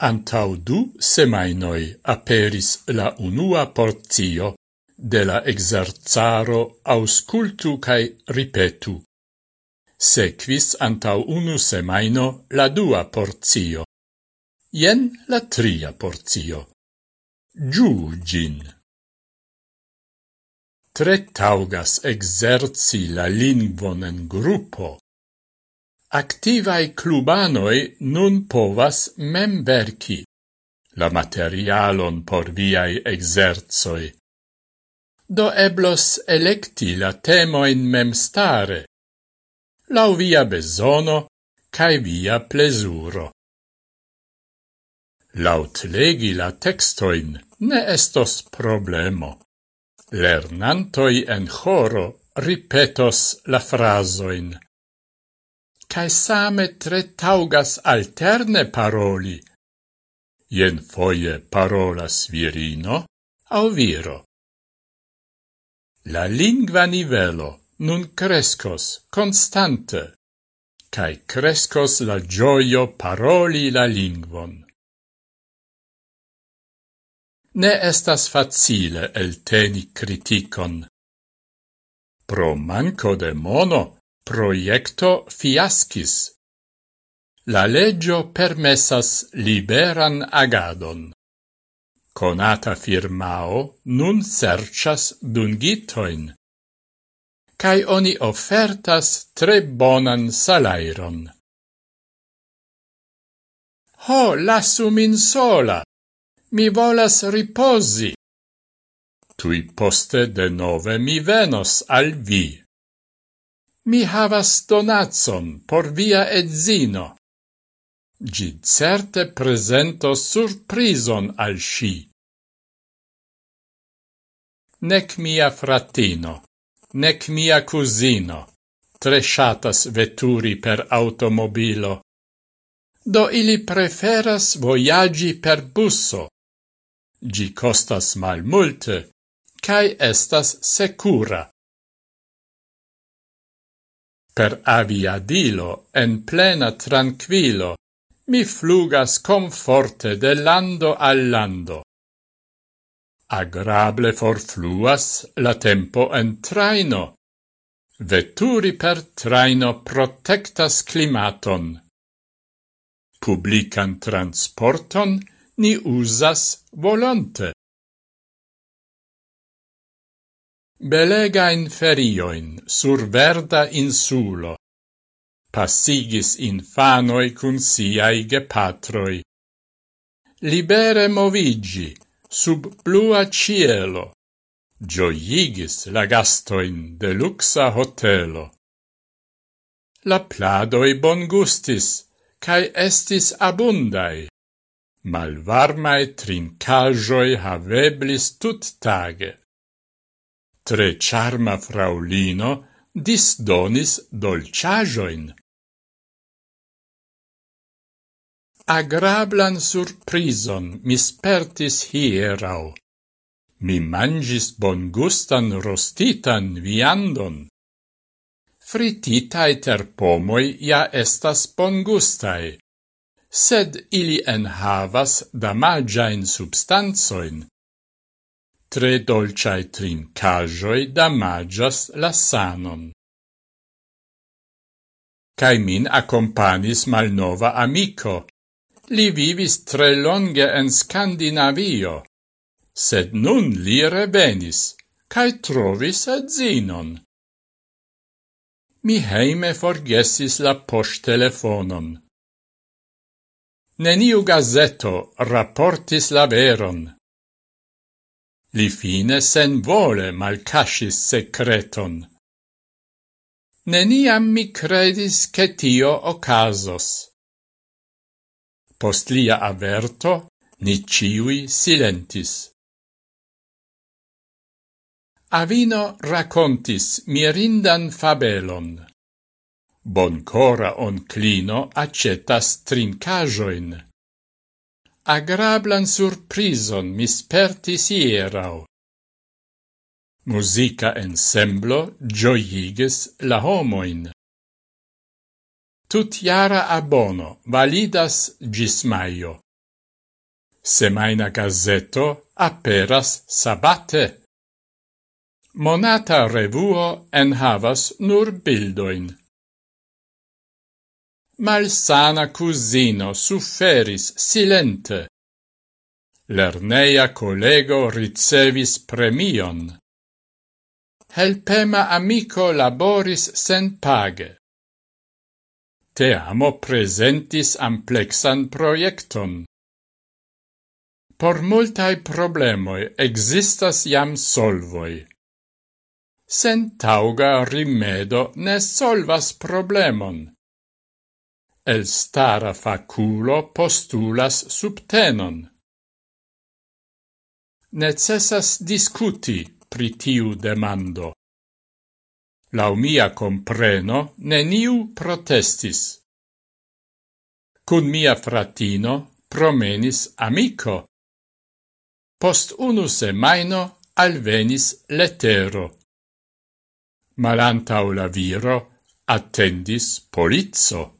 Antau du semainoi aperis la unua porzio de la exerzaro auscultu cae ripetu. Sequis antau unu semaino la dua porzio. Ien la tria porzio. Giu gin. Tre taugas exerci la lingvon en gruppo Activai clubanoi nun povas memverci la materialon por viai exerzoi. Do eblos electi la temoin memstare, lau via besono cae via plesuro. Laut legi la textoin ne estos problemo. Lernantoi en choro ripetos la frasoin cae same tre taugas alterne paroli. Ien foie parolas virino au viro. La lingua nivelo nun crescos constante, cae crescos la gioio paroli la lingvon. Ne estas facile el teni criticon. Pro manco de mono Proiecto fiascis. La legio permessas liberan agadon. Conata firmao nun serchas dungitoin. Cai oni offertas tre bonan salairon. Ho, lasu min sola! Mi volas riposi! Tui poste de nove mi venos al vi mi havas donacon por via edzino. Gi certe presento surprison al sci. Nec mia fratino, nec mia cusino, tre shatas veturi per automobilo. Do ili preferas voyagi per busso. Gi costas mal multe, cae estas secura. Per aviadilo, en plena tranquilo, mi flugas comforte de lando al lando. Agrable forfluas la tempo en traino. Veturi per traino protectas climaton. Publican transporton ni usas volonte. belega in ferioin sur verda insulo passigis infanoi cun siai gepatroi. Libere movigi sub blua cielo, gioigis la gastoin de luxa hotelo. La pladoi bon gustis, cae estis abundai, malvarmae trincajoi haveblis tut tage tre charma fraulino disdonis dolciajoin. Agrablan surprison mi spertis hierau. Mi mangis bon gustan rostitan viandon. Frititae terpomoi ja estas bon gustai, sed ili enhavas damagiain substanzoin Tre dolciai trincajoi damagias la sanon. Cai min accompanis malnova amico. Li vivis tre longe en Scandinavio, sed nun li revenis, cae trovis zinon Mi heime forgesis la posttelefonon. Neniu gazeto raportis la veron. Li fine sen vole malcascis secreton. Neniam mi credis che tio ocasos. Post lia averto, ni ciui silentis. Avino racontis mirindan fabelon. Boncora onclino accetas trincajoin agrablan surprizon mispertis ierau. Musica ensemblo gioiges la homoin. Tut jara abono validas gis maio. Semaina gazeto aperas sabate. Monata revuo en havas nur bildoin malsana cusino suferis silente. Lerneia collego ricevis premion. Helpema amico laboris sen page. Te amo presentis amplexan proiecton. Por multae problemoi existas jam solvoi. Sen tauga rimedo ne solvas problemon el stara faculo postulas subtenon. Necessas discuti pritiu demando. Lau mia compreno, neniu protestis. Cun mia fratino promenis amico. Post unu semaino alvenis letero. Malantau la viro attendis polizzo.